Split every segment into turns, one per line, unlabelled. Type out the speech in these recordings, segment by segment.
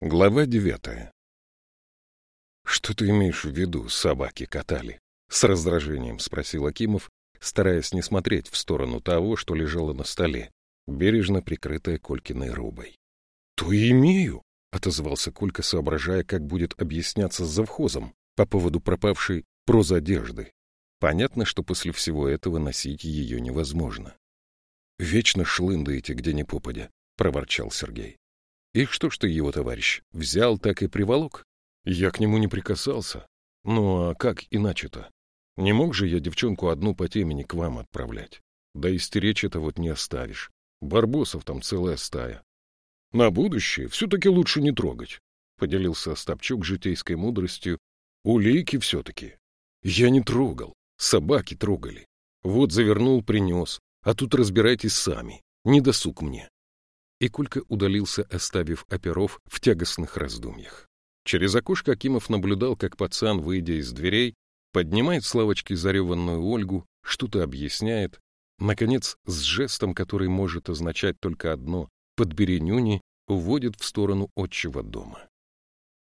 Глава девятая. «Что ты имеешь в виду, собаки катали?» — с раздражением спросил Акимов, стараясь не смотреть в сторону того, что лежало на столе, бережно прикрытое Колькиной рубой. «То и имею!» — отозвался Колька, соображая, как будет объясняться с завхозом по поводу пропавшей прозодежды. Понятно, что после всего этого носить ее невозможно. «Вечно шлындаете, где ни попадя», — проворчал Сергей. И что ж ты его, товарищ, взял, так и приволок? Я к нему не прикасался. Ну а как иначе-то? Не мог же я девчонку одну по темени к вам отправлять? Да и стеречь это вот не оставишь. Барбосов там целая стая. На будущее все-таки лучше не трогать, — поделился Остапчук житейской мудростью. Улейки все-таки. Я не трогал, собаки трогали. Вот завернул, принес, а тут разбирайтесь сами, не досуг мне и Колька удалился, оставив оперов в тягостных раздумьях. Через окошко Акимов наблюдал, как пацан, выйдя из дверей, поднимает с лавочки зареванную Ольгу, что-то объясняет, наконец, с жестом, который может означать только одно — подбери нюни, уводит в сторону отчего дома.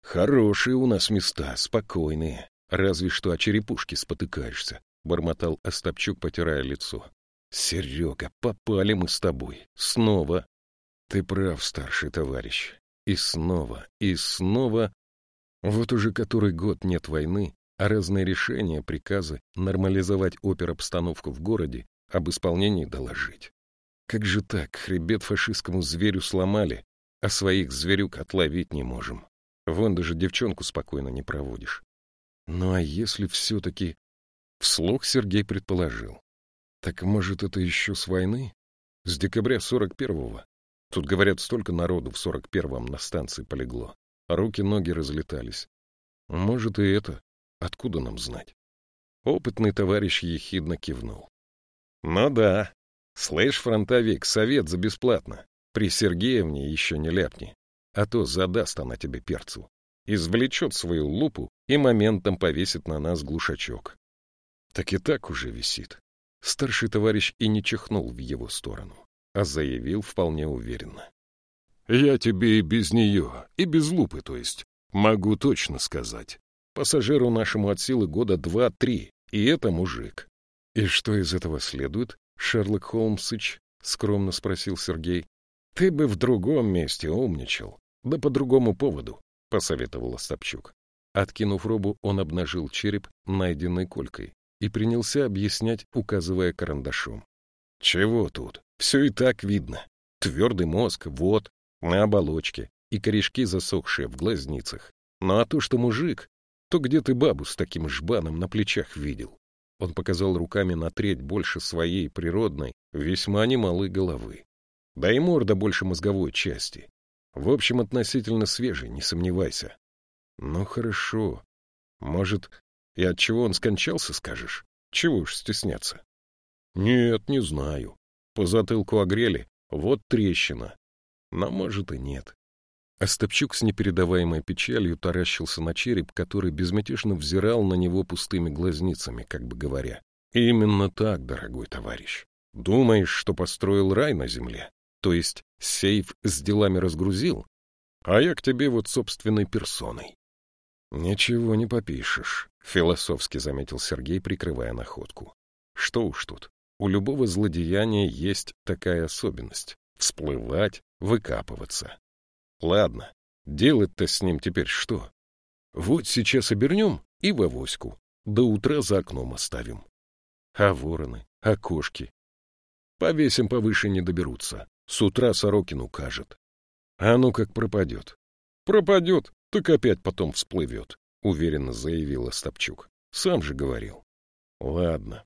«Хорошие у нас места, спокойные, разве что о черепушке спотыкаешься», — бормотал Остапчук, потирая лицо. «Серега, попали мы с тобой. Снова. Ты прав, старший товарищ. И снова, и снова. Вот уже который год нет войны, а разные решения, приказы нормализовать оперобстановку в городе, об исполнении доложить. Как же так, хребет фашистскому зверю сломали, а своих зверюк отловить не можем. Вон даже девчонку спокойно не проводишь. Ну а если все-таки... Вслух Сергей предположил. Так может, это еще с войны? С декабря 41-го? Тут, говорят, столько народу в сорок первом на станции полегло. Руки-ноги разлетались. Может, и это. Откуда нам знать? Опытный товарищ ехидно кивнул. Ну да. Слышь, фронтовик, совет за бесплатно. При Сергеевне еще не ляпни. А то задаст она тебе перцу. Извлечет свою лупу и моментом повесит на нас глушачок. Так и так уже висит. Старший товарищ и не чихнул в его сторону а заявил вполне уверенно. «Я тебе и без нее, и без лупы, то есть, могу точно сказать. Пассажиру нашему от силы года два-три, и это мужик». «И что из этого следует, Шерлок Холмсыч?» — скромно спросил Сергей. «Ты бы в другом месте умничал, да по другому поводу», — посоветовал Остапчук. Откинув робу, он обнажил череп, найденной колькой, и принялся объяснять, указывая карандашом. «Чего тут? Все и так видно. Твердый мозг, вот, на оболочке, и корешки засохшие в глазницах. Ну а то, что мужик, то где ты бабу с таким жбаном на плечах видел? Он показал руками на треть больше своей природной, весьма немалой головы. Да и морда больше мозговой части. В общем, относительно свежий, не сомневайся. Ну, хорошо. Может, и от чего он скончался, скажешь? Чего уж стесняться? Нет, не знаю. По затылку огрели, вот трещина. Но, может, и нет. Остапчук с непередаваемой печалью таращился на череп, который безмятежно взирал на него пустыми глазницами, как бы говоря. «Именно так, дорогой товарищ. Думаешь, что построил рай на земле? То есть сейф с делами разгрузил? А я к тебе вот собственной персоной». «Ничего не попишешь», — философски заметил Сергей, прикрывая находку. «Что уж тут. У любого злодеяния есть такая особенность — всплывать, выкапываться. Ладно, делать-то с ним теперь что? Вот сейчас обернем и в авоську, до утра за окном оставим. А вороны, а кошки? Повесим повыше не доберутся, с утра Сорокин укажет. А ну как пропадет. Пропадет, так опять потом всплывет, — уверенно заявил Остапчук. Сам же говорил. Ладно,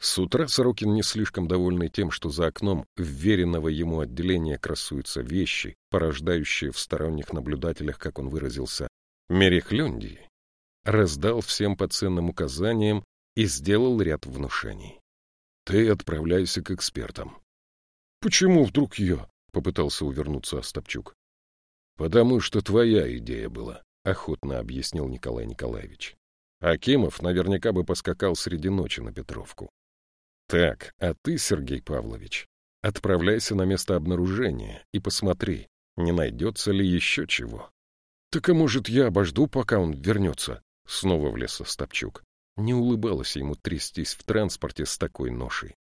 с утра Сорокин, не слишком довольный тем, что за окном вверенного ему отделения красуются вещи, порождающие в сторонних наблюдателях, как он выразился, мерехлюндии, раздал всем по ценным указаниям и сделал ряд внушений. «Ты отправляйся к экспертам». «Почему вдруг я?» — попытался увернуться Остапчук. «Потому что твоя идея была», — охотно объяснил Николай Николаевич. Акимов наверняка бы поскакал среди ночи на Петровку. Так, а ты, Сергей Павлович, отправляйся на место обнаружения и посмотри, не найдется ли еще чего. Так а может, я обожду, пока он вернется? Снова влез Остапчук. Не улыбалось ему трястись в транспорте с такой ношей.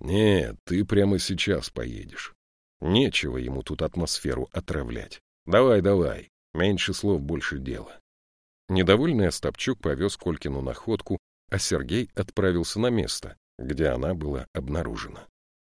Нет, ты прямо сейчас поедешь. Нечего ему тут атмосферу отравлять. Давай, давай. Меньше слов, больше дела. Недовольный Остапчук повез Колькину находку, а Сергей отправился на место, где она была обнаружена.